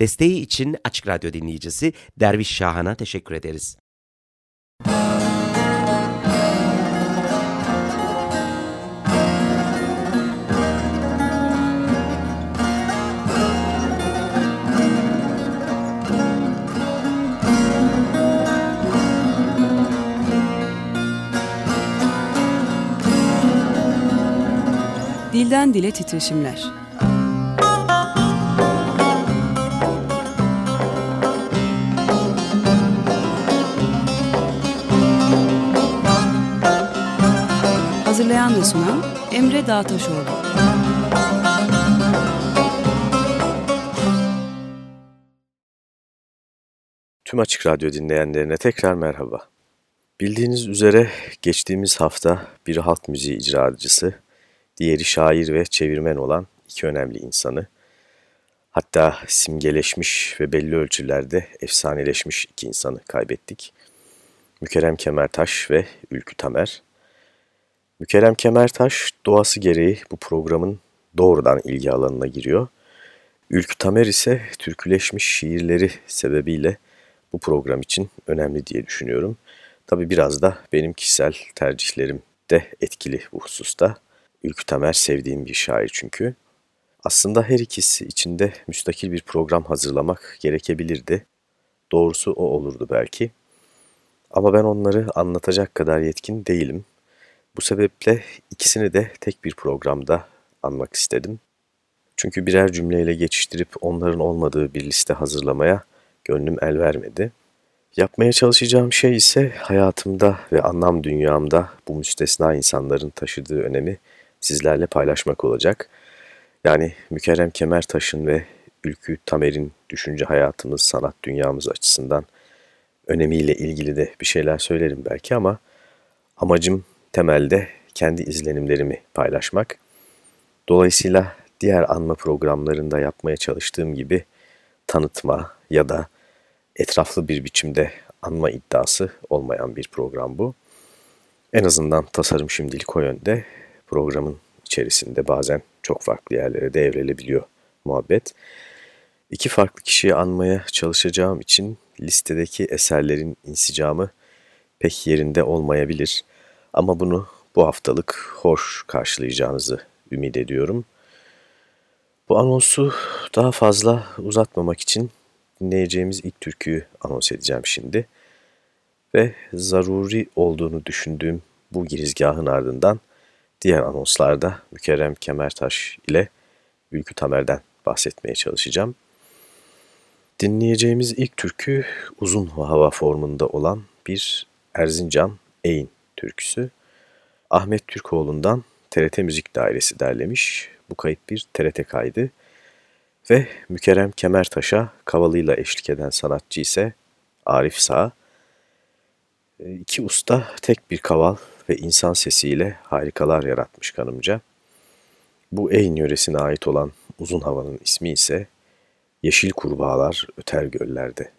Desteği için Açık Radyo dinleyicisi Derviş Şahan'a teşekkür ederiz. Dilden Dile Titreşimler Hazırlayan ve sunan Emre Dağtaşoğlu. Tüm Açık Radyo dinleyenlerine tekrar merhaba. Bildiğiniz üzere geçtiğimiz hafta biri halk müziği icracısı, diğeri şair ve çevirmen olan iki önemli insanı, hatta simgeleşmiş ve belli ölçülerde efsaneleşmiş iki insanı kaybettik. Mükerrem Kemertaş ve Ülkü Tamer. Mükerrem Kemertaş doğası gereği bu programın doğrudan ilgi alanına giriyor. Ülkü Tamer ise türküleşmiş şiirleri sebebiyle bu program için önemli diye düşünüyorum. Tabi biraz da benim kişisel tercihlerim de etkili bu hususta. Ülkü Tamer sevdiğim bir şair çünkü. Aslında her ikisi içinde müstakil bir program hazırlamak gerekebilirdi. Doğrusu o olurdu belki. Ama ben onları anlatacak kadar yetkin değilim. Bu sebeple ikisini de tek bir programda anmak istedim. Çünkü birer cümleyle geçiştirip onların olmadığı bir liste hazırlamaya gönlüm el vermedi. Yapmaya çalışacağım şey ise hayatımda ve anlam dünyamda bu müstesna insanların taşıdığı önemi sizlerle paylaşmak olacak. Yani Mükerrem Kemertaş'ın ve Ülkü Tamer'in düşünce hayatımız, sanat dünyamız açısından önemiyle ilgili de bir şeyler söylerim belki ama amacım temelde kendi izlenimlerimi paylaşmak. Dolayısıyla diğer anma programlarında yapmaya çalıştığım gibi tanıtma ya da etraflı bir biçimde anma iddiası olmayan bir program bu. En azından tasarım şimdilik o yönde. Programın içerisinde bazen çok farklı yerlere de evrilebiliyor muhabbet. İki farklı kişiyi anmaya çalışacağım için listedeki eserlerin insicamı pek yerinde olmayabilir. Ama bunu bu haftalık hoş karşılayacağınızı ümit ediyorum. Bu anonsu daha fazla uzatmamak için dinleyeceğimiz ilk türküyü anons edeceğim şimdi. Ve zaruri olduğunu düşündüğüm bu girizgahın ardından diğer anonslarda Mükerrem Kemertaş ile Ülkü Tamer'den bahsetmeye çalışacağım. Dinleyeceğimiz ilk türkü uzun hava formunda olan bir Erzincan Eyn türküsü. Ahmet Türkoğlu'ndan TRT Müzik Dairesi derlemiş. Bu kayıt bir TRT kaydı. Ve Mükerrem Kemertaş'a kavalıyla eşlik eden sanatçı ise Arif Sağ. E, iki usta tek bir kaval ve insan sesiyle harikalar yaratmış kanımca. Bu Eyn yöresine ait olan uzun havanın ismi ise Yeşil Kurbağalar Öter Göllerde.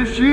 Yeşil kurbalar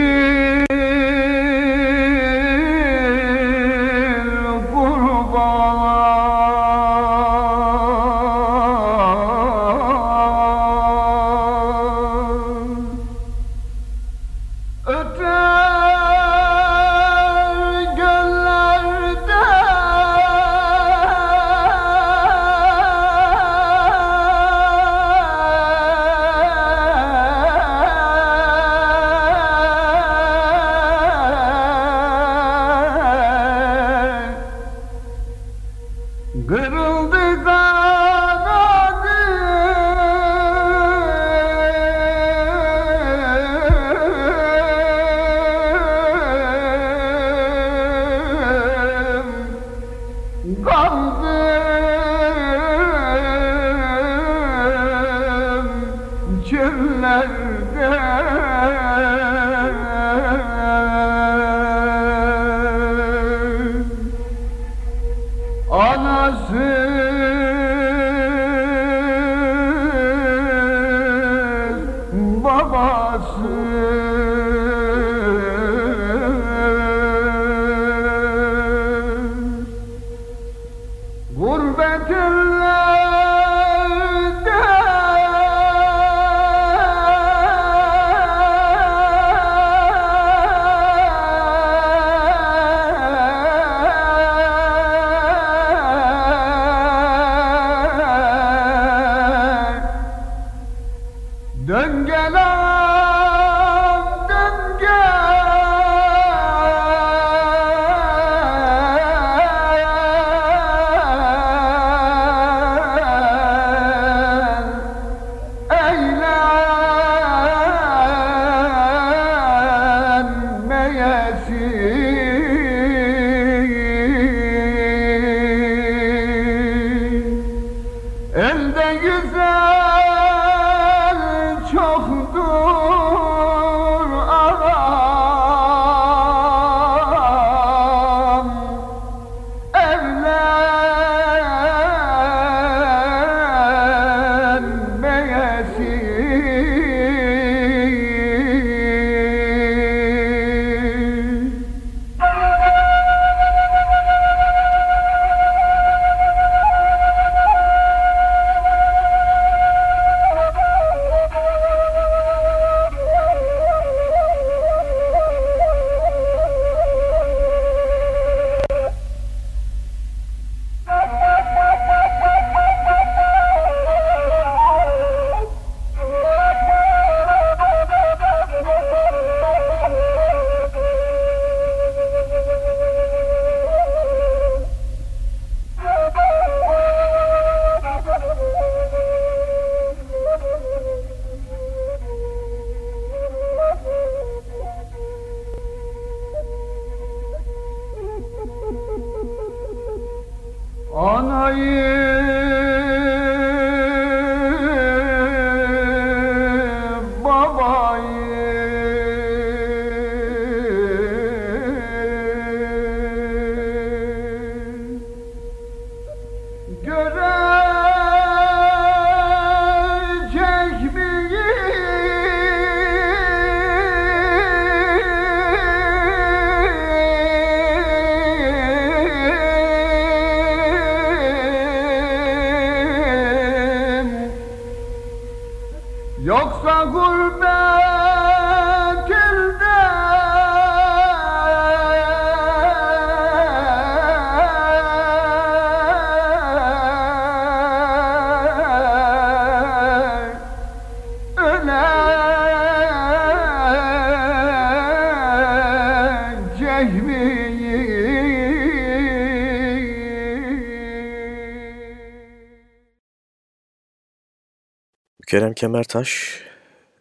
Mükerrem Kemertaş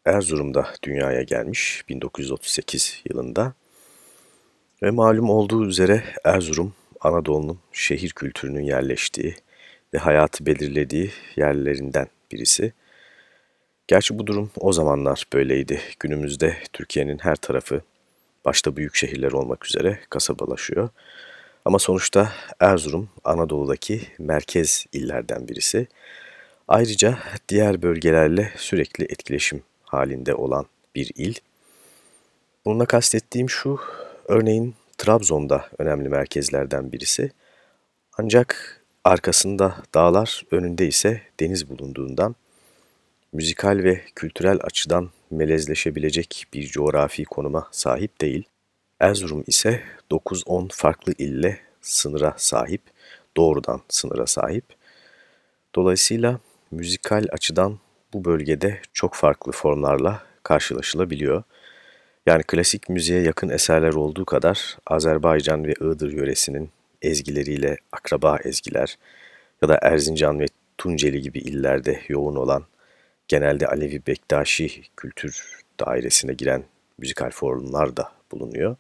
Erzurum'da dünyaya gelmiş 1938 yılında ve malum olduğu üzere Erzurum Anadolu'nun şehir kültürünün yerleştiği ve hayatı belirlediği yerlerinden birisi. Gerçi bu durum o zamanlar böyleydi. Günümüzde Türkiye'nin her tarafı başta büyük şehirler olmak üzere kasabalaşıyor. Ama sonuçta Erzurum Anadolu'daki merkez illerden birisi. Ayrıca diğer bölgelerle sürekli etkileşim halinde olan bir il. Bununla kastettiğim şu, örneğin Trabzon'da önemli merkezlerden birisi. Ancak arkasında dağlar, önünde ise deniz bulunduğundan müzikal ve kültürel açıdan melezleşebilecek bir coğrafi konuma sahip değil. Erzurum ise 9-10 farklı ille sınıra sahip, doğrudan sınıra sahip. Dolayısıyla müzikal açıdan bu bölgede çok farklı formlarla karşılaşılabiliyor. Yani klasik müziğe yakın eserler olduğu kadar Azerbaycan ve Iğdır yöresinin ezgileriyle akraba ezgiler, ya da Erzincan ve Tunceli gibi illerde yoğun olan genelde Alevi Bektaşi kültür dairesine giren müzikal formlar da bulunuyor.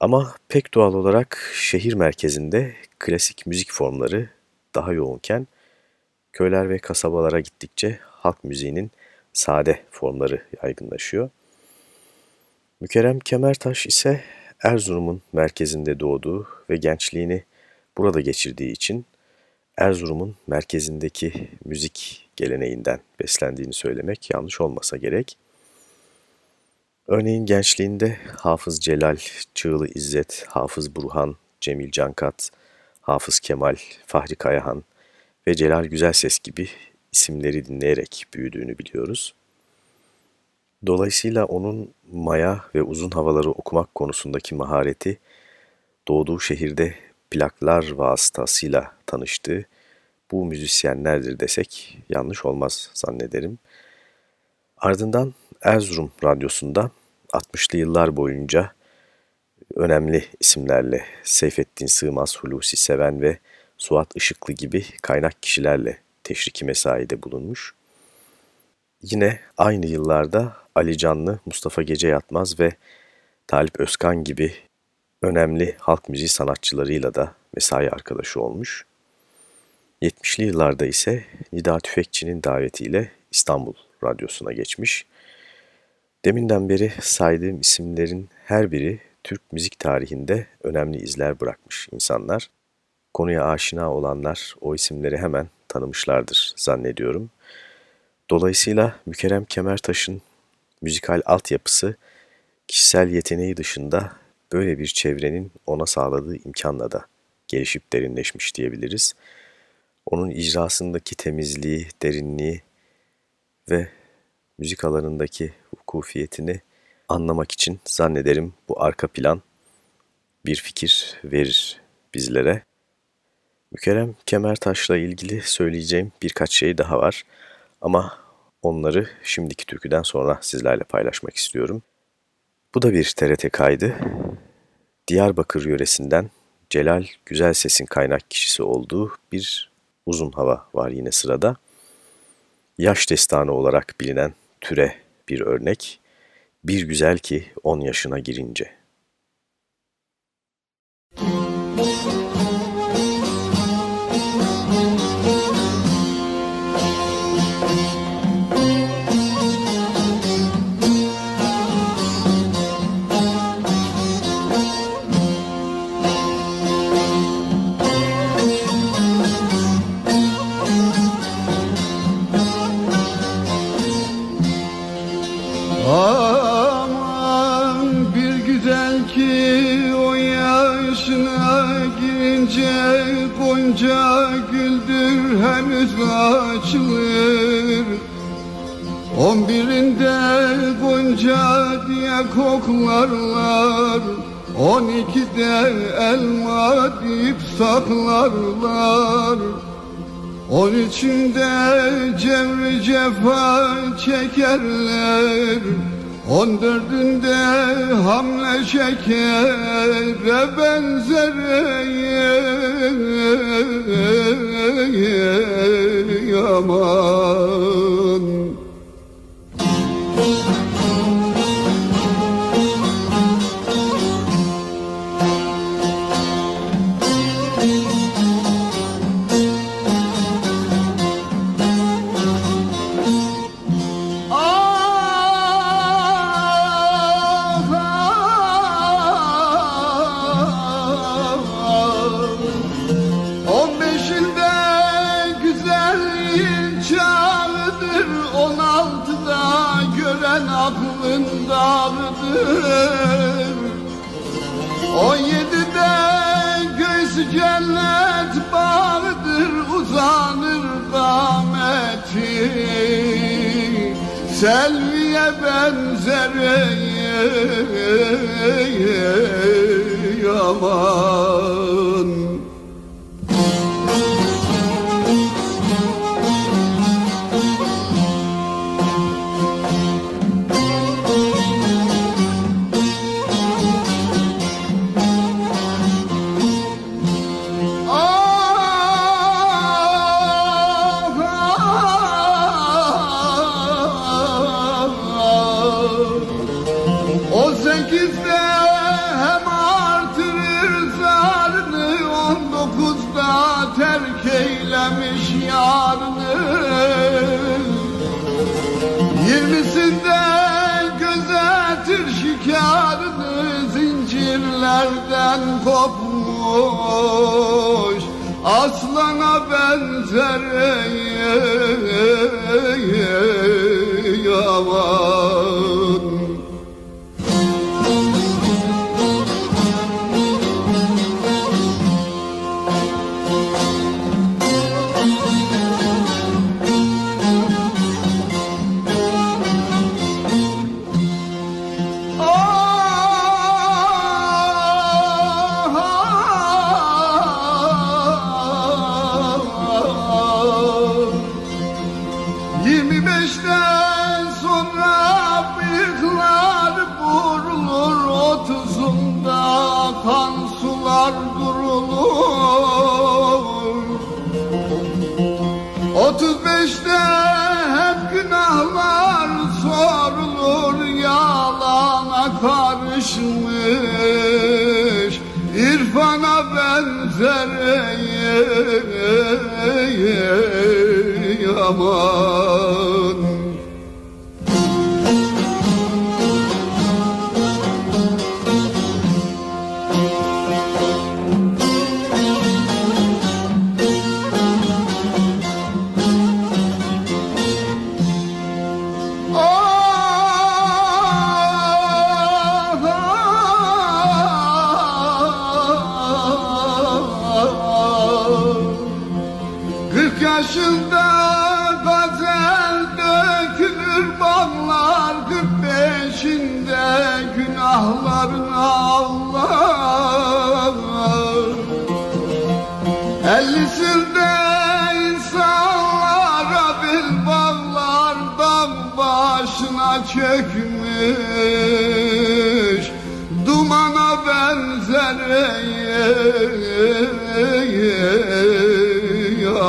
Ama pek doğal olarak şehir merkezinde klasik müzik formları daha yoğunken köyler ve kasabalara gittikçe halk müziğinin sade formları yaygınlaşıyor. Mükerrem Kemertaş ise Erzurum'un merkezinde doğduğu ve gençliğini burada geçirdiği için Erzurum'un merkezindeki müzik geleneğinden beslendiğini söylemek yanlış olmasa gerek. Örneğin gençliğinde Hafız Celal, Çığlı İzzet, Hafız Burhan, Cemil Cankat, Hafız Kemal, Fahri Kayahan ve Celal Güzelses gibi isimleri dinleyerek büyüdüğünü biliyoruz. Dolayısıyla onun maya ve uzun havaları okumak konusundaki mahareti doğduğu şehirde plaklar vasıtasıyla tanıştığı bu müzisyenlerdir desek yanlış olmaz zannederim. Ardından Erzurum Radyosu'nda 60'lı yıllar boyunca önemli isimlerle Seyfettin Sığmaz, Hulusi Seven ve Suat Işıklı gibi kaynak kişilerle teşriki mesaide bulunmuş. Yine aynı yıllarda Ali Canlı, Mustafa Gece Yatmaz ve Talip Özkan gibi önemli halk müziği sanatçılarıyla da mesai arkadaşı olmuş. 70'li yıllarda ise Nida Tüfekçi'nin davetiyle İstanbul Radyosu'na geçmiş. Deminden beri saydığım isimlerin her biri Türk müzik tarihinde önemli izler bırakmış insanlar. Konuya aşina olanlar o isimleri hemen tanımışlardır zannediyorum. Dolayısıyla Mükerrem Kemertaş'ın müzikal altyapısı kişisel yeteneği dışında böyle bir çevrenin ona sağladığı imkanla da gelişip derinleşmiş diyebiliriz. Onun icrasındaki temizliği, derinliği ve müzik alanındaki vukufiyetini anlamak için zannederim bu arka plan bir fikir verir bizlere. Mükerrem Kemertaş'la ilgili söyleyeceğim birkaç şey daha var ama onları şimdiki türküden sonra sizlerle paylaşmak istiyorum. Bu da bir TRT kaydı. Diyarbakır yöresinden Celal Güzel Ses'in kaynak kişisi olduğu bir uzun hava var yine sırada. Yaş destanı olarak bilinen türe bir örnek. Bir güzel ki 10 yaşına girince. Henüz açılır. On birinde Gonca diye koklarlar. On ikide elma deyip saklarlar. On üçünde cevri cefa çekerler On dördünde hamle şekere benzer yaman Selviye benzer yaman yerden kopmuş Aslana benzer. ey, ey,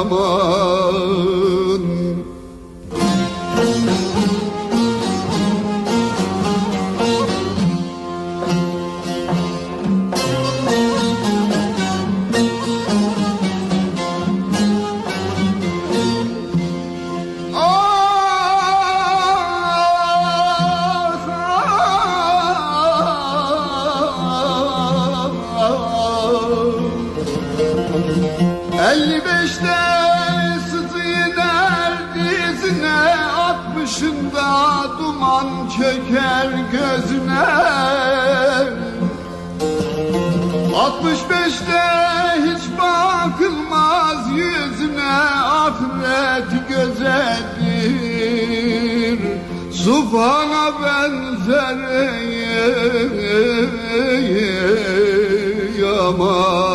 amor. yaman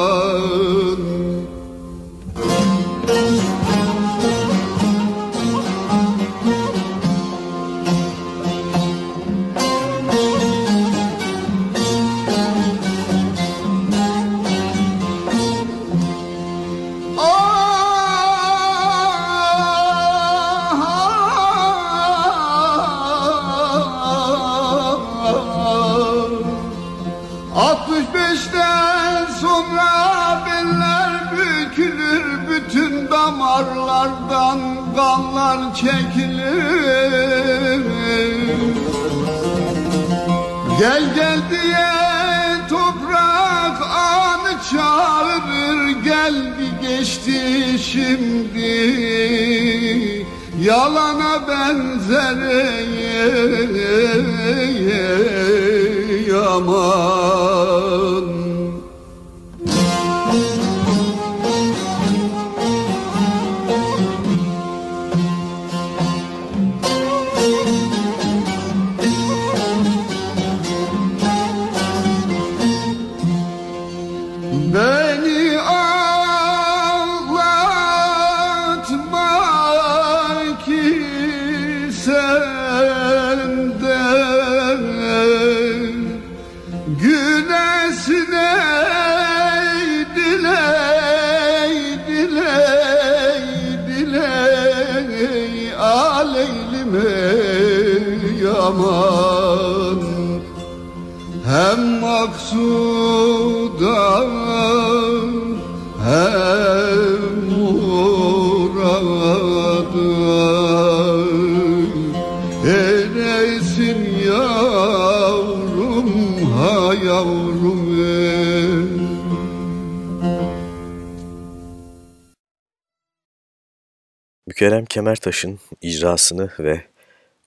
Mükerrem Kemertaş'ın icrasını ve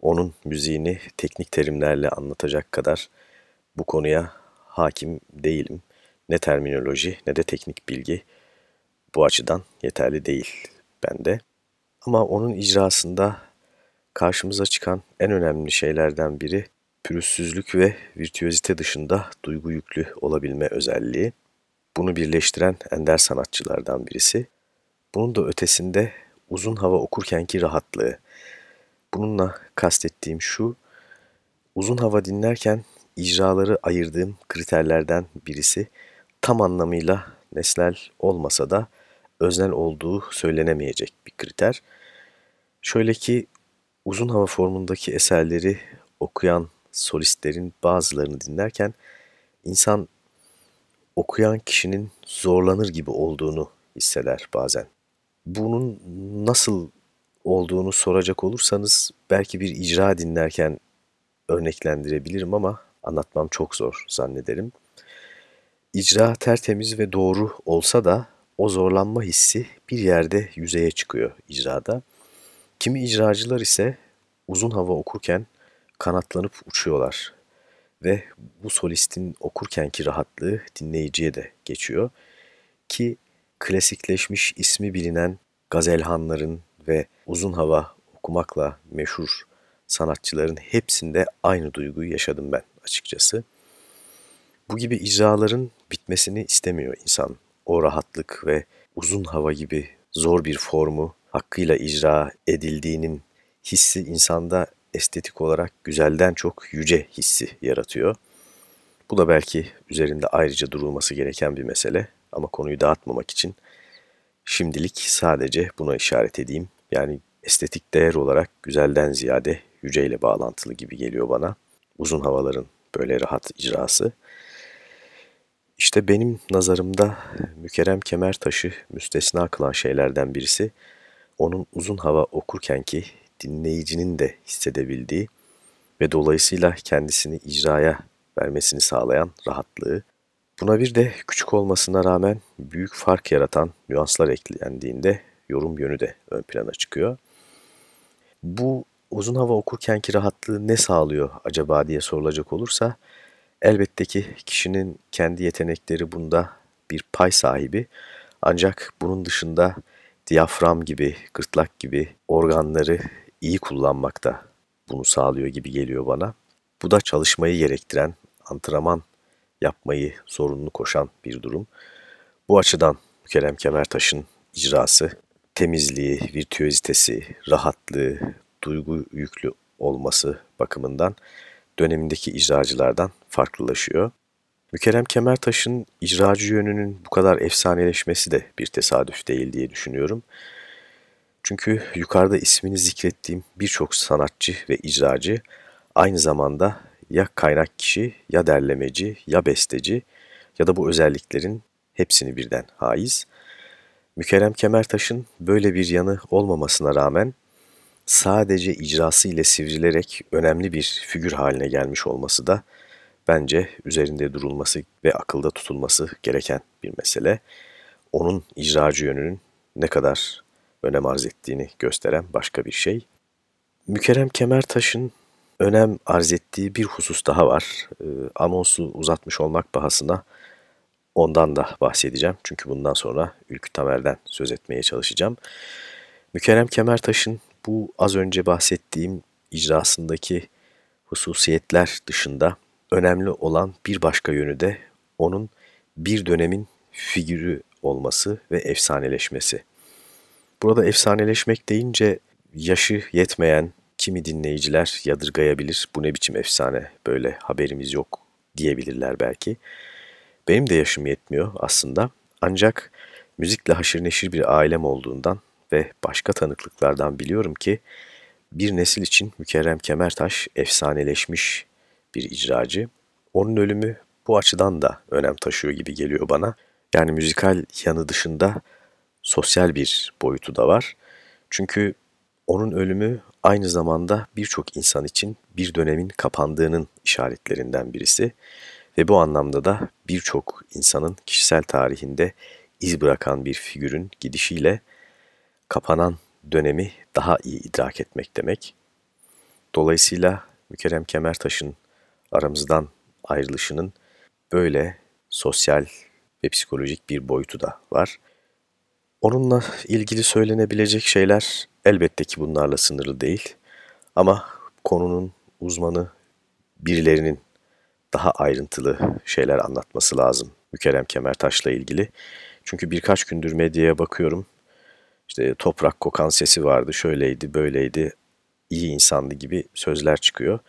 onun müziğini teknik terimlerle anlatacak kadar bu konuya hakim değilim. Ne terminoloji ne de teknik bilgi bu açıdan yeterli değil bende. Ama onun icrasında karşımıza çıkan en önemli şeylerden biri pürüzsüzlük ve virtüözite dışında duygu yüklü olabilme özelliği. Bunu birleştiren ender sanatçılardan birisi. Bunun da ötesinde uzun hava okurkenki rahatlığı. Bununla kastettiğim şu, uzun hava dinlerken icraları ayırdığım kriterlerden birisi tam anlamıyla nesnel olmasa da öznel olduğu söylenemeyecek bir kriter. Şöyle ki uzun hava formundaki eserleri okuyan solistlerin bazılarını dinlerken insan okuyan kişinin zorlanır gibi olduğunu hisseder bazen. Bunun nasıl olduğunu soracak olursanız belki bir icra dinlerken örneklendirebilirim ama anlatmam çok zor zannederim. İcra tertemiz ve doğru olsa da o zorlanma hissi bir yerde yüzeye çıkıyor icrada. Kimi icracılar ise uzun hava okurken kanatlanıp uçuyorlar ve bu solistin okurkenki rahatlığı dinleyiciye de geçiyor ki klasikleşmiş ismi bilinen gazelhanların ve uzun hava okumakla meşhur sanatçıların hepsinde aynı duyguyu yaşadım ben açıkçası. Bu gibi icraların bitmesini istemiyor insan. O rahatlık ve uzun hava gibi zor bir formu hakkıyla icra edildiğinin hissi insanda estetik olarak güzelden çok yüce hissi yaratıyor. Bu da belki üzerinde ayrıca durulması gereken bir mesele ama konuyu dağıtmamak için şimdilik sadece buna işaret edeyim. Yani estetik değer olarak güzelden ziyade yüceyle bağlantılı gibi geliyor bana. Uzun havaların böyle rahat icrası. İşte benim nazarımda Mükerrem Kemertaş'ı müstesna kılan şeylerden birisi onun uzun hava okurkenki dinleyicinin de hissedebildiği ve dolayısıyla kendisini icraya vermesini sağlayan rahatlığı. Buna bir de küçük olmasına rağmen büyük fark yaratan nüanslar eklendiğinde yorum yönü de ön plana çıkıyor. Bu uzun hava okurkenki rahatlığı ne sağlıyor acaba diye sorulacak olursa elbette ki kişinin kendi yetenekleri bunda bir pay sahibi ancak bunun dışında diyafram gibi, gırtlak gibi organları iyi kullanmak da bunu sağlıyor gibi geliyor bana. Bu da çalışmayı gerektiren, antrenman yapmayı zorunlu koşan bir durum. Bu açıdan Kerem Kemertaş'ın icrası, temizliği, virtüözitesi, rahatlığı, duygu yüklü olması bakımından dönemindeki icracılardan farklılaşıyor. Mükerrem Kemertaş'ın icracı yönünün bu kadar efsaneleşmesi de bir tesadüf değil diye düşünüyorum. Çünkü yukarıda ismini zikrettiğim birçok sanatçı ve icracı aynı zamanda ya kaynak kişi, ya derlemeci, ya besteci ya da bu özelliklerin hepsini birden haiz. Mükerrem Kemertaş'ın böyle bir yanı olmamasına rağmen sadece icrası ile sivrilerek önemli bir figür haline gelmiş olması da bence üzerinde durulması ve akılda tutulması gereken bir mesele. Onun icracı yönünün ne kadar önem arz ettiğini gösteren başka bir şey. Mükerrem Kemertaş'ın önem arz ettiği bir husus daha var. E, anonsu uzatmış olmak bahasına ondan da bahsedeceğim. Çünkü bundan sonra Ülkü Tamer'den söz etmeye çalışacağım. Mükerrem Kemertaş'ın bu az önce bahsettiğim icrasındaki hususiyetler dışında önemli olan bir başka yönü de onun bir dönemin figürü olması ve efsaneleşmesi. Burada efsaneleşmek deyince yaşı yetmeyen kimi dinleyiciler yadırgayabilir. Bu ne biçim efsane böyle haberimiz yok diyebilirler belki. Benim de yaşım yetmiyor aslında. Ancak müzikle haşır neşir bir ailem olduğundan ve başka tanıklıklardan biliyorum ki bir nesil için Mükerrem Kemertaş efsaneleşmiş bir icracı. Onun ölümü bu açıdan da önem taşıyor gibi geliyor bana. Yani müzikal yanı dışında sosyal bir boyutu da var. Çünkü onun ölümü aynı zamanda birçok insan için bir dönemin kapandığının işaretlerinden birisi ve bu anlamda da birçok insanın kişisel tarihinde iz bırakan bir figürün gidişiyle kapanan dönemi daha iyi idrak etmek demek. Dolayısıyla Mükerrem Kemertaş'ın aramızdan ayrılışının böyle sosyal ve psikolojik bir boyutu da var. Onunla ilgili söylenebilecek şeyler elbette ki bunlarla sınırlı değil. Ama konunun uzmanı birilerinin daha ayrıntılı şeyler anlatması lazım Mükerrem Kemertaş'la ilgili. Çünkü birkaç gündür medyaya bakıyorum. İşte toprak kokan sesi vardı, şöyleydi, böyleydi, iyi insandı gibi sözler çıkıyor.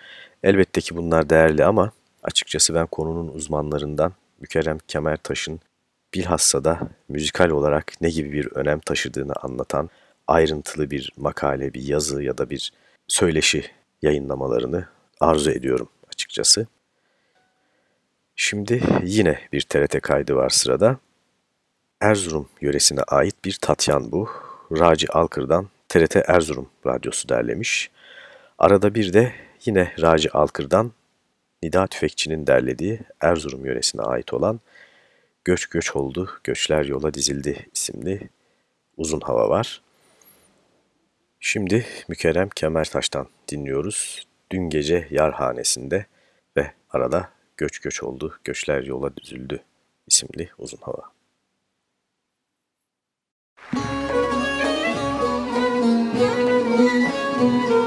Elbette ki bunlar değerli ama açıkçası ben konunun uzmanlarından Mükerrem Kemertaş'ın bilhassa da müzikal olarak ne gibi bir önem taşıdığını anlatan ayrıntılı bir makale, bir yazı ya da bir söyleşi yayınlamalarını arzu ediyorum açıkçası. Şimdi yine bir TRT kaydı var sırada. Erzurum yöresine ait bir Tatyan bu. Raci Alkır'dan TRT Erzurum radyosu derlemiş. Arada bir de yine Raci Alkır'dan Nida Tüfekçi'nin derlediği Erzurum yöresine ait olan Göç Göç Oldu, Göçler Yola Dizildi isimli uzun hava var. Şimdi Mükerrem Kemertaş'tan dinliyoruz. Dün gece yarhanesinde ve arada Göç Göç Oldu, Göçler Yola Düzüldü isimli uzun hava. Altım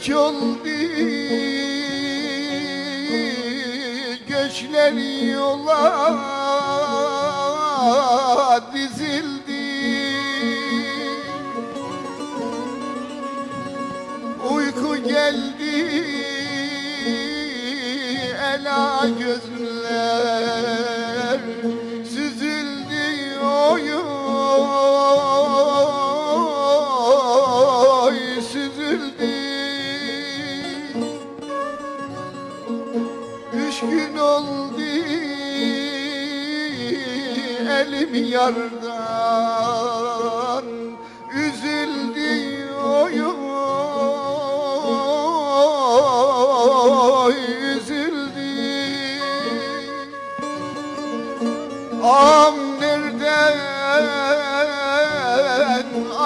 Göç oldu Göçler yola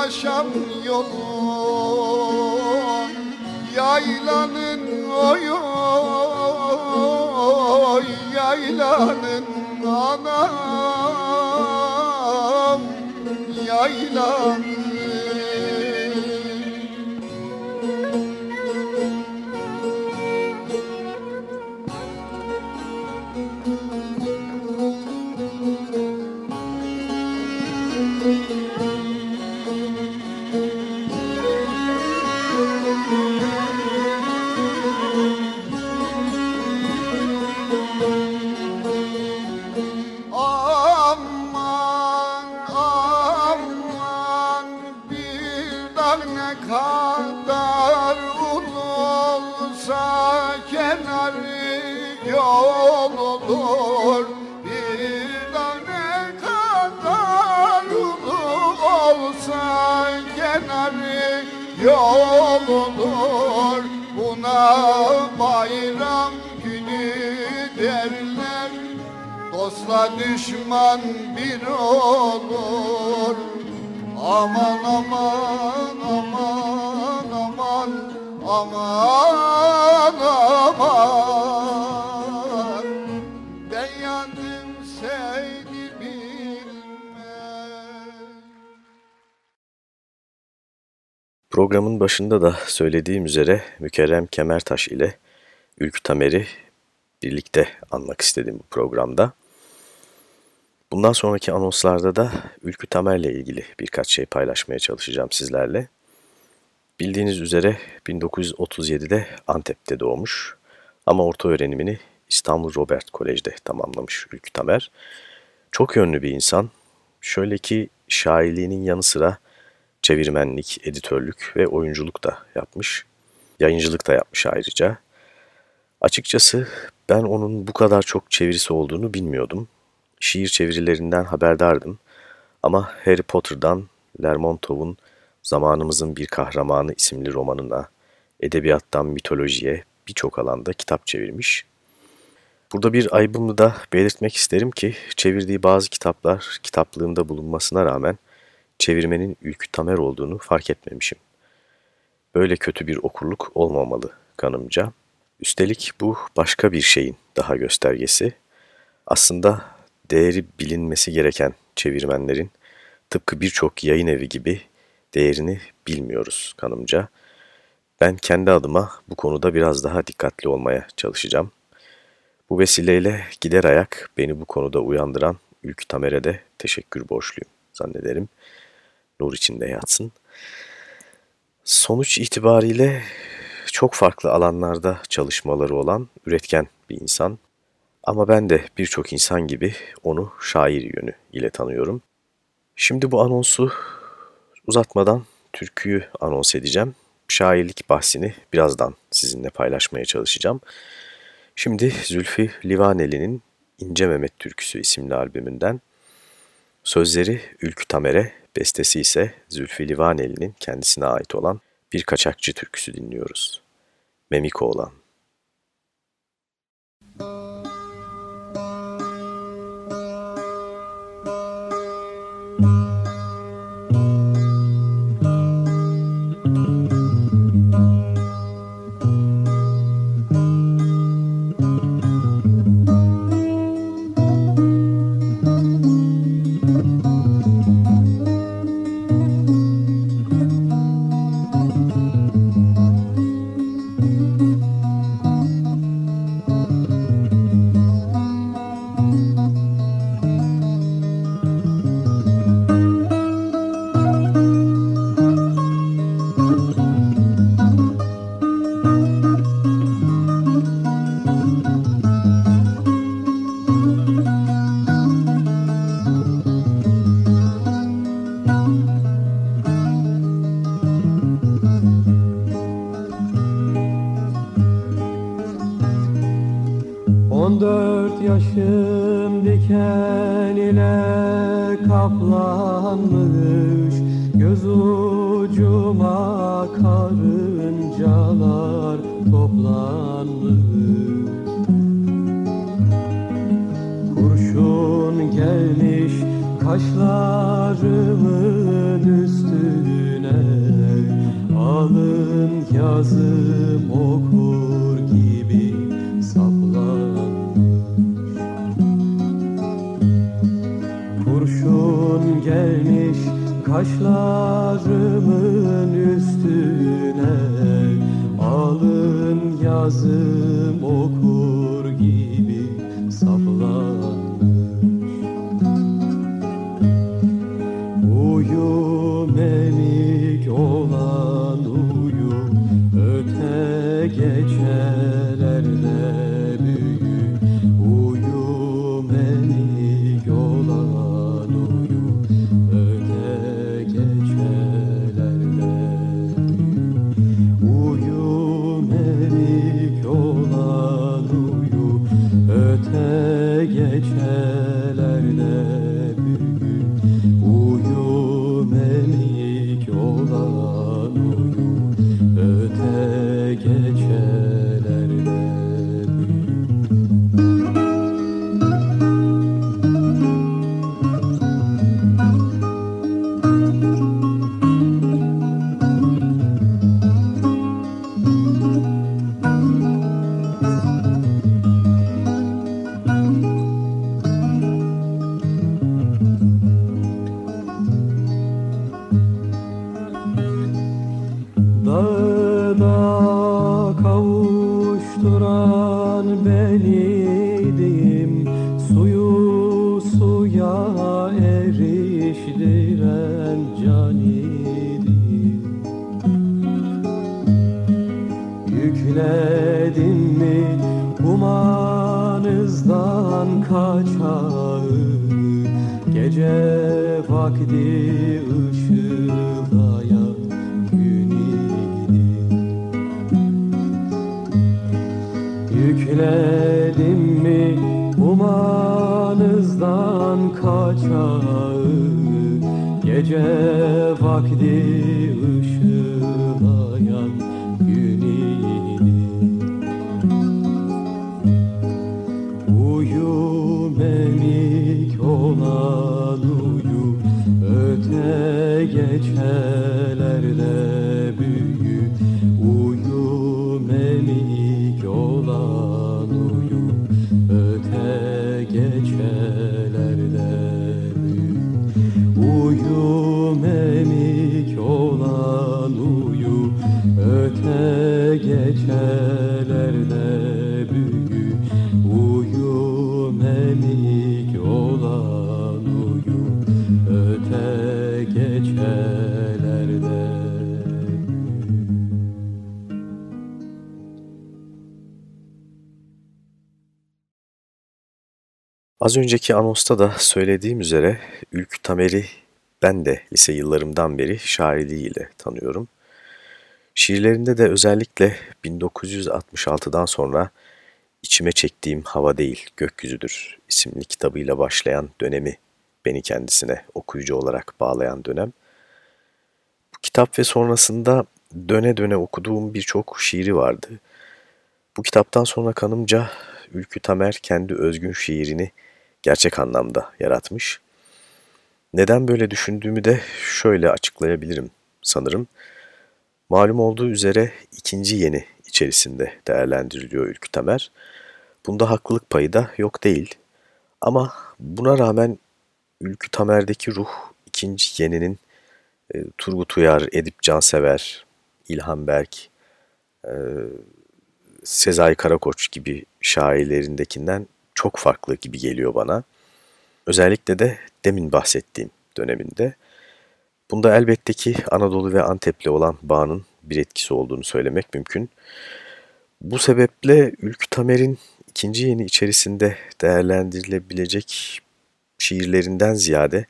nereden aşam yolum Yaylanın oy oy yaylanın anam yaylanı düşman bir olur. Aman aman aman aman aman aman. Ben yandım seni bilmem. Programın başında da söylediğim üzere Mükerrem Kemertaş ile Ülkü Tamer'i birlikte anmak istedim bu programda. Bundan sonraki anonslarda da Ülkü Tamer'le ilgili birkaç şey paylaşmaya çalışacağım sizlerle. Bildiğiniz üzere 1937'de Antep'te doğmuş ama orta öğrenimini İstanbul Robert Kolej'de tamamlamış Ülkü Tamer. Çok yönlü bir insan. Şöyle ki şairliğinin yanı sıra çevirmenlik, editörlük ve oyunculuk da yapmış. Yayıncılık da yapmış ayrıca. Açıkçası ben onun bu kadar çok çevirisi olduğunu bilmiyordum. Şiir çevirilerinden haberdardım. Ama Harry Potter'dan Lermontov'un Zamanımızın Bir Kahramanı isimli romanına, edebiyattan mitolojiye birçok alanda kitap çevirmiş. Burada bir ayıbımı da belirtmek isterim ki çevirdiği bazı kitaplar kitaplığımda bulunmasına rağmen çevirmenin Ülkü Tamer olduğunu fark etmemişim. Böyle kötü bir okurluk olmamalı kanımca. Üstelik bu başka bir şeyin daha göstergesi. Aslında değeri bilinmesi gereken çevirmenlerin tıpkı birçok yayın evi gibi değerini bilmiyoruz kanımca. Ben kendi adıma bu konuda biraz daha dikkatli olmaya çalışacağım. Bu vesileyle gider ayak beni bu konuda uyandıran Ülkü Tamer'e de teşekkür borçluyum zannederim. Nur içinde yatsın. Sonuç itibariyle çok farklı alanlarda çalışmaları olan üretken bir insan. Ama ben de birçok insan gibi onu şair yönü ile tanıyorum. Şimdi bu anonsu uzatmadan türküyü anons edeceğim. Şairlik bahsini birazdan sizinle paylaşmaya çalışacağım. Şimdi Zülfü Livaneli'nin İnce Mehmet Türküsü isimli albümünden sözleri Ülkü Tamer'e, bestesi ise Zülfü Livaneli'nin kendisine ait olan bir kaçakçı türküsü dinliyoruz. Memiko olan. Alın yazım okur gibi gelmiş kaşlarımın üstüne. Alın yazım okur vakti ışıldayan gün idi Yükledim mi umanızdan kaçağı Gece vakti Az önceki anonsta da söylediğim üzere Ülkü Tamer'i ben de lise yıllarımdan beri şairliğiyle tanıyorum. Şiirlerinde de özellikle 1966'dan sonra içime çektiğim hava değil gökyüzüdür isimli kitabıyla başlayan dönemi beni kendisine okuyucu olarak bağlayan dönem. Bu kitap ve sonrasında döne döne okuduğum birçok şiiri vardı. Bu kitaptan sonra kanımca Ülkü Tamer kendi özgün şiirini gerçek anlamda yaratmış. Neden böyle düşündüğümü de şöyle açıklayabilirim sanırım. Malum olduğu üzere ikinci yeni içerisinde değerlendiriliyor Ülkü Tamer. Bunda haklılık payı da yok değil. Ama buna rağmen Ülkü Tamer'deki ruh ikinci yeninin e, Turgut Uyar, Edip Cansever, İlhan Berk, e, Sezai Karakoç gibi şairlerindekinden çok farklı gibi geliyor bana. Özellikle de demin bahsettiğim döneminde. Bunda elbette ki Anadolu ve Antep'le olan bağının bir etkisi olduğunu söylemek mümkün. Bu sebeple Ülkü Tamer'in ikinci yeni içerisinde değerlendirilebilecek şiirlerinden ziyade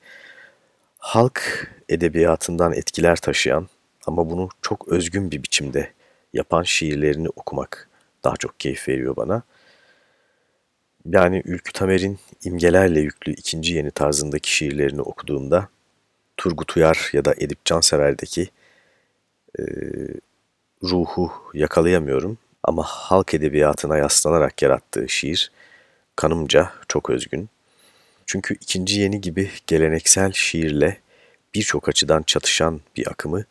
halk edebiyatından etkiler taşıyan ama bunu çok özgün bir biçimde yapan şiirlerini okumak daha çok keyif veriyor bana. Yani Ülkü Tamer'in imgelerle yüklü ikinci yeni tarzındaki şiirlerini okuduğumda Turgut Uyar ya da Edip Cansever'deki e, ruhu yakalayamıyorum. Ama halk edebiyatına yaslanarak yarattığı şiir kanımca çok özgün. Çünkü ikinci yeni gibi geleneksel şiirle birçok açıdan çatışan bir akımı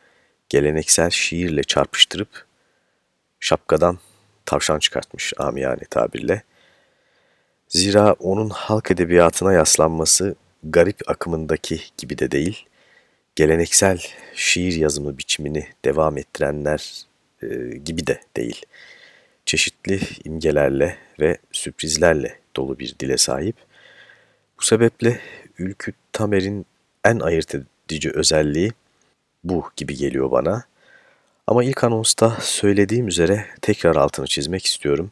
geleneksel şiirle çarpıştırıp şapkadan tavşan çıkartmış amiyane tabirle. Zira onun halk edebiyatına yaslanması garip akımındaki gibi de değil, geleneksel şiir yazımı biçimini devam ettirenler e, gibi de değil. Çeşitli imgelerle ve sürprizlerle dolu bir dile sahip. Bu sebeple Ülkü Tamer'in en ayırt edici özelliği bu gibi geliyor bana. Ama ilk anonsta söylediğim üzere tekrar altını çizmek istiyorum.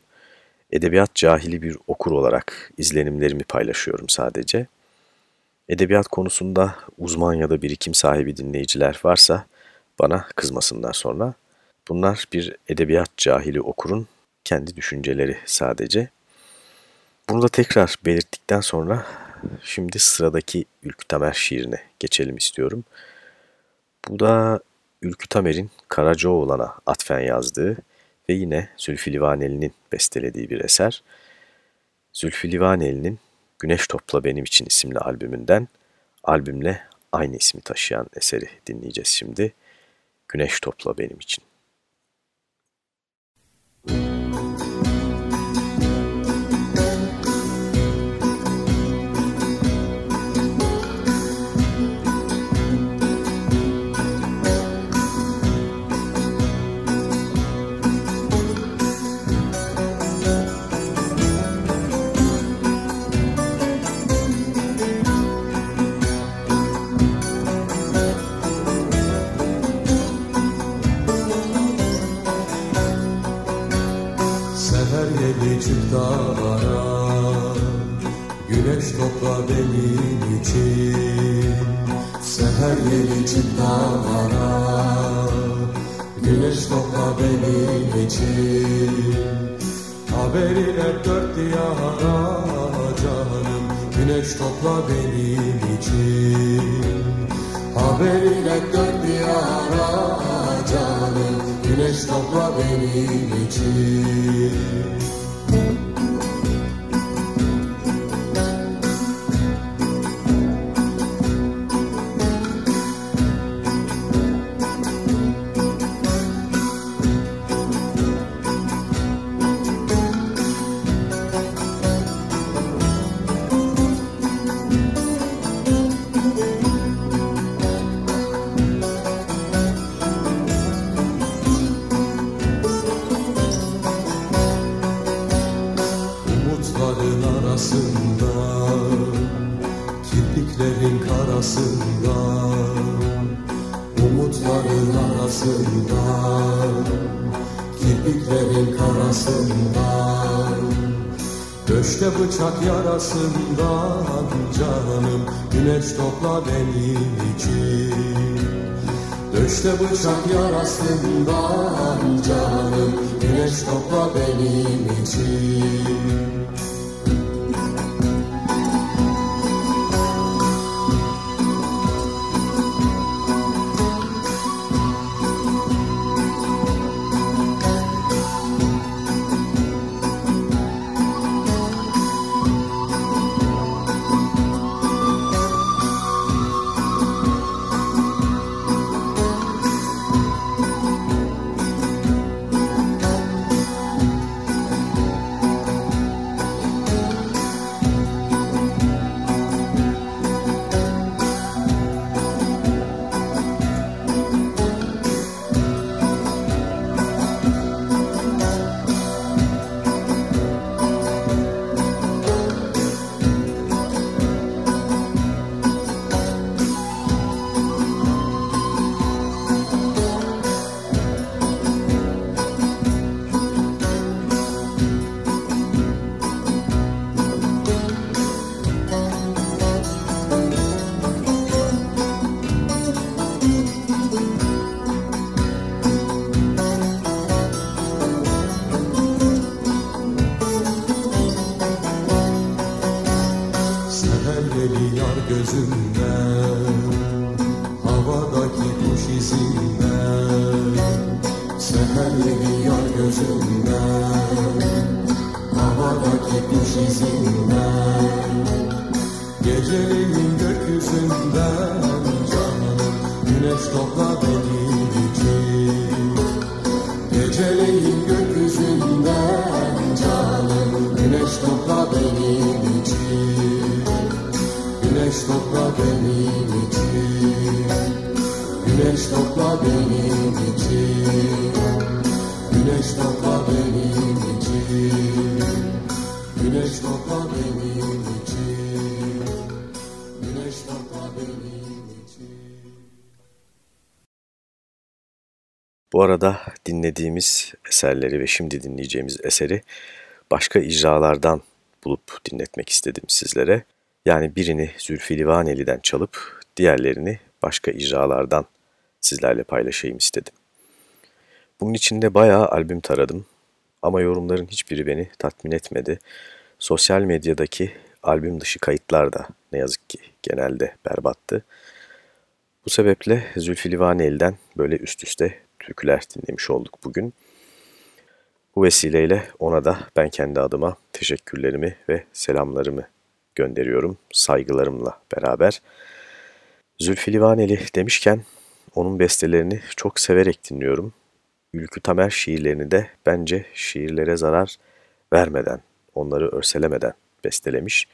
Edebiyat cahili bir okur olarak izlenimlerimi paylaşıyorum sadece. Edebiyat konusunda uzman ya da birikim sahibi dinleyiciler varsa bana kızmasınlar sonra. Bunlar bir edebiyat cahili okurun kendi düşünceleri sadece. Bunu da tekrar belirttikten sonra şimdi sıradaki Ülkü Tamer şiirine geçelim istiyorum. Bu da Ülkü Tamer'in Karacaoğlan'a atfen yazdığı ve yine Zülfü Livaneli'nin bestelediği bir eser. Zülfü Livaneli'nin Güneş Topla Benim İçin isimli albümünden albümle aynı ismi taşıyan eseri dinleyeceğiz şimdi. Güneş Topla Benim İçin. Seher yedi çık dağlara Güneş topla benim için Haberiyle dört diyara canım Güneş topla benim için Haberiyle dört diyara canım Güneş topla benim için bıçak yarasından canım Güneş topla benim için Bu arada dinlediğimiz eserleri ve şimdi dinleyeceğimiz eseri başka icralardan bulup dinletmek istedim sizlere. Yani birini Zülfü Livaneli'den çalıp diğerlerini başka icralardan sizlerle paylaşayım istedim. Bunun için de bayağı albüm taradım ama yorumların hiçbiri beni tatmin etmedi. Sosyal medyadaki albüm dışı kayıtlar da ne yazık ki genelde berbattı. Bu sebeple Zülfü Livaneli'den böyle üst üste türküler dinlemiş olduk bugün. Bu vesileyle ona da ben kendi adıma teşekkürlerimi ve selamlarımı gönderiyorum saygılarımla beraber. Zülfü Livaneli demişken onun bestelerini çok severek dinliyorum. Ülkü Tamer şiirlerini de bence şiirlere zarar vermeden, onları örselemeden bestelemiş.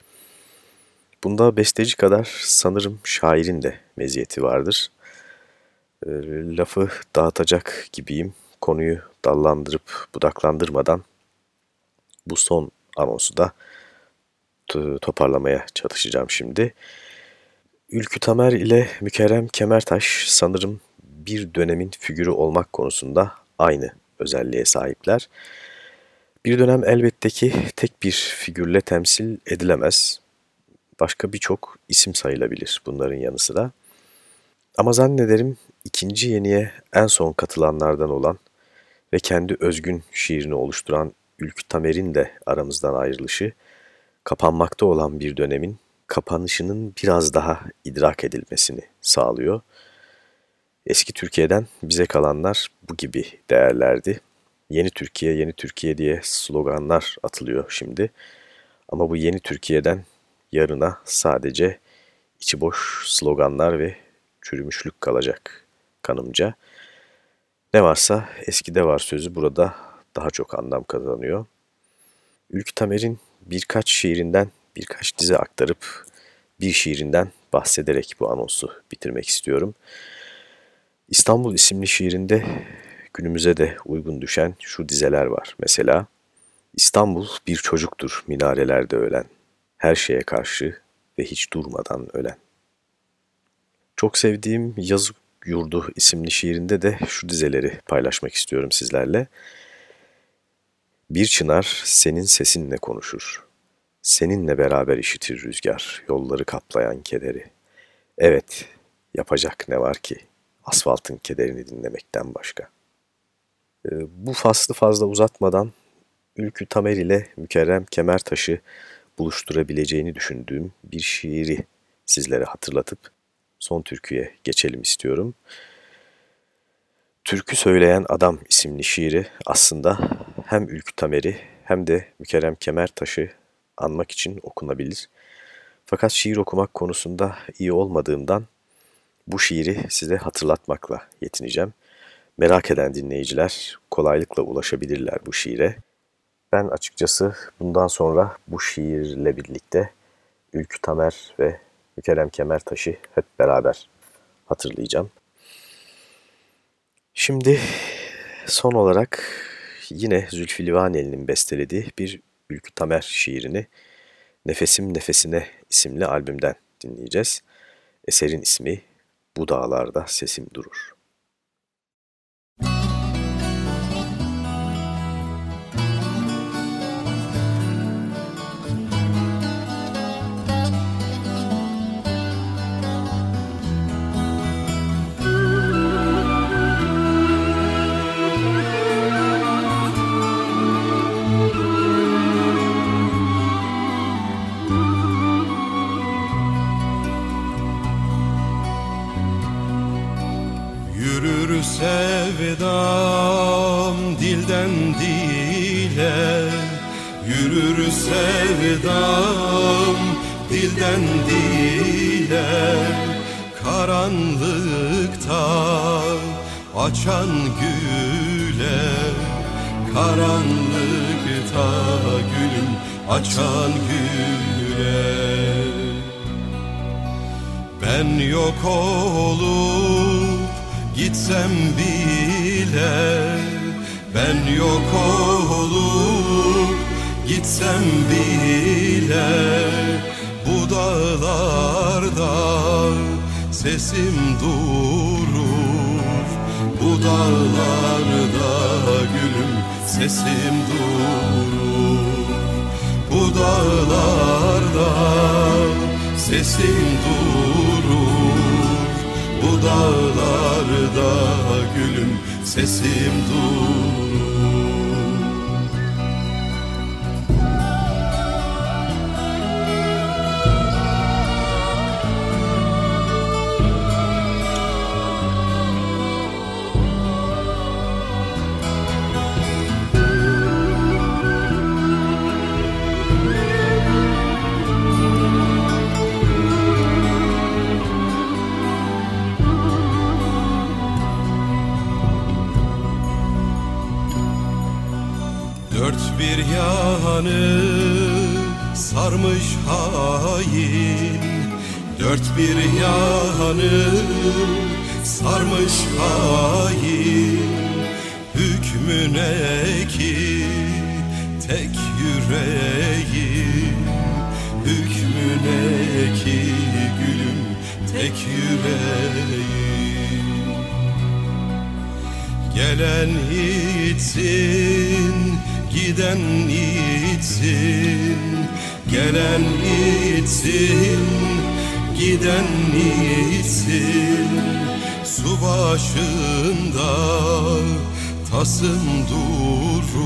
Bunda besteci kadar sanırım şairin de meziyeti vardır. E, lafı dağıtacak gibiyim. Konuyu dallandırıp budaklandırmadan bu son anonsu da toparlamaya çalışacağım şimdi. Ülkü Tamer ile Mükerrem Kemertaş sanırım bir dönemin figürü olmak konusunda aynı özelliğe sahipler. Bir dönem elbette ki tek bir figürle temsil edilemez. Başka birçok isim sayılabilir bunların yanı sıra. Ama zannederim ikinci yeniye en son katılanlardan olan ve kendi özgün şiirini oluşturan Ülkü Tamer'in de aramızdan ayrılışı, kapanmakta olan bir dönemin kapanışının biraz daha idrak edilmesini sağlıyor. Eski Türkiye'den bize kalanlar bu gibi değerlerdi. Yeni Türkiye, yeni Türkiye diye sloganlar atılıyor şimdi. Ama bu yeni Türkiye'den yarına sadece içi boş sloganlar ve çürümüşlük kalacak kanımca. Ne varsa eskide var sözü burada daha çok anlam kazanıyor. Ülkü Tamer'in birkaç şiirinden birkaç dize aktarıp bir şiirinden bahsederek bu anonsu bitirmek istiyorum. İstanbul isimli şiirinde günümüze de uygun düşen şu dizeler var. Mesela İstanbul bir çocuktur minarelerde ölen, her şeye karşı ve hiç durmadan ölen. Çok sevdiğim Yazık Yurdu isimli şiirinde de şu dizeleri paylaşmak istiyorum sizlerle. Bir çınar senin sesinle konuşur. Seninle beraber işitir rüzgar, yolları kaplayan kederi. Evet, yapacak ne var ki asfaltın kederini dinlemekten başka. Ee, bu faslı fazla uzatmadan Ülkü Tamer ile Mükerrem Kemertaş'ı buluşturabileceğini düşündüğüm bir şiiri sizlere hatırlatıp son türküye geçelim istiyorum. Türkü Söyleyen Adam isimli şiiri aslında hem Ülkü Tamer'i hem de Mükerrem Kemertaş'ı anmak için okunabilir. Fakat şiir okumak konusunda iyi olmadığımdan bu şiiri size hatırlatmakla yetineceğim. Merak eden dinleyiciler kolaylıkla ulaşabilirler bu şiire. Ben açıkçası bundan sonra bu şiirle birlikte Ülkü Tamer ve Mükerrem Kemertaş'ı hep beraber hatırlayacağım. Şimdi son olarak yine Zülfü Livaneli'nin bestelediği bir Ülkü Tamer şiirini Nefesim Nefesine isimli albümden dinleyeceğiz. Eserin ismi Bu Dağlarda Sesim Durur. Sevdam dilden dile Karanlıkta açan güle Karanlıkta gülüm açan güle. Ben yok olup Gitsem bile ben yok olup Gitsem bile bu dağlarda sesim durur. Bu dağlarda gülüm sesim durur. Bu dağlarda sesim durur. Bu dağlarda gülüm sesim durur yanı sarmış hain. Dört bir yanı sarmış hain. Hükmüne ki tek yüreğim. Hükmüne ki gülüm tek yüreğim. Gelen gitsin Giden itsin Gelen itsin Giden itsin Su başında tasım durur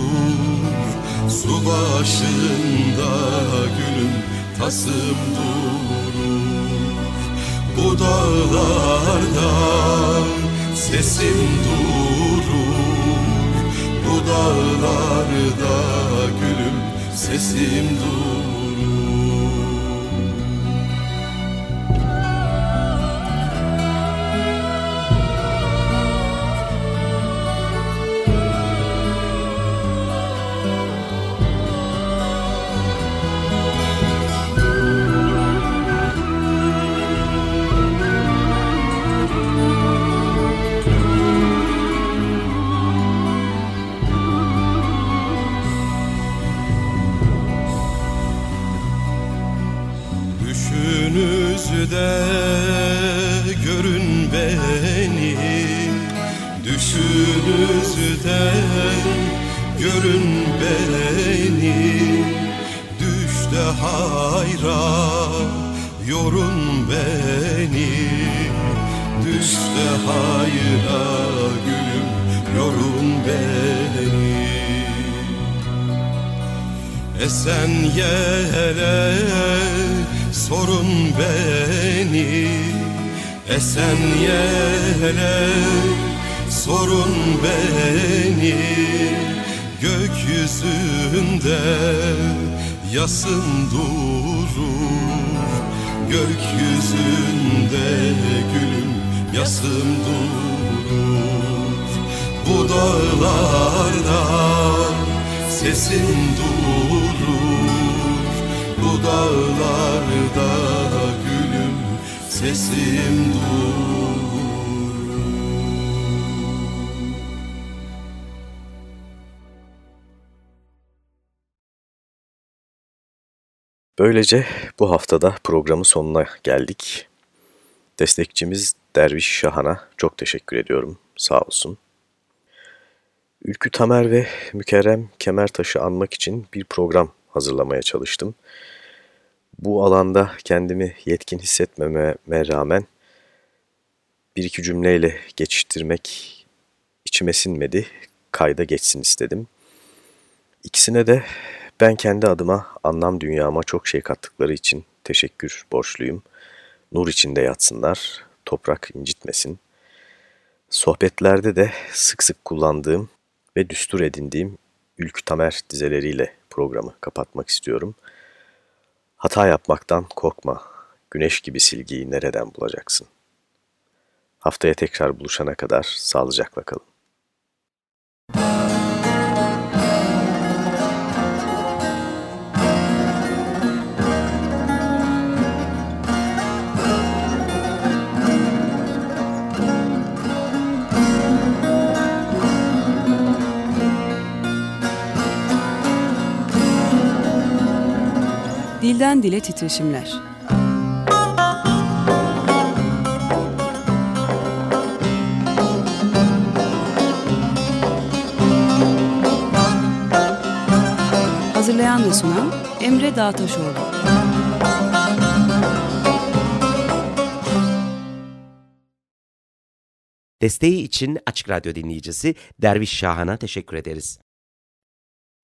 Su başında gülüm tasım durur. Bu dağlarda sesim durur dağlarda gülüm sesim durur Bu dağlarda sesin durur Bu dağlarda gülüm sesim durur Böylece bu haftada programın sonuna geldik. Destekçimiz Derviş Şahan'a çok teşekkür ediyorum. Sağ olsun. Ülkü Tamer ve Mükerrem Kemertaş'ı anmak için bir program hazırlamaya çalıştım. Bu alanda kendimi yetkin hissetmeme rağmen bir iki cümleyle geçiştirmek içime sinmedi, kayda geçsin istedim. İkisine de ben kendi adıma anlam dünyama çok şey kattıkları için teşekkür borçluyum. Nur içinde yatsınlar, toprak incitmesin. Sohbetlerde de sık sık kullandığım ve düstur edindiğim Ülkü Tamer dizeleriyle programı kapatmak istiyorum. Hata yapmaktan korkma, güneş gibi silgiyi nereden bulacaksın? Haftaya tekrar buluşana kadar sağlıcakla kalın. Dilden dile titreşimler. Hazırlayan ve sunan Emre Dağtaşoğlu. Desteği için Açık Radyo dinleyicisi Derviş Şahan'a teşekkür ederiz.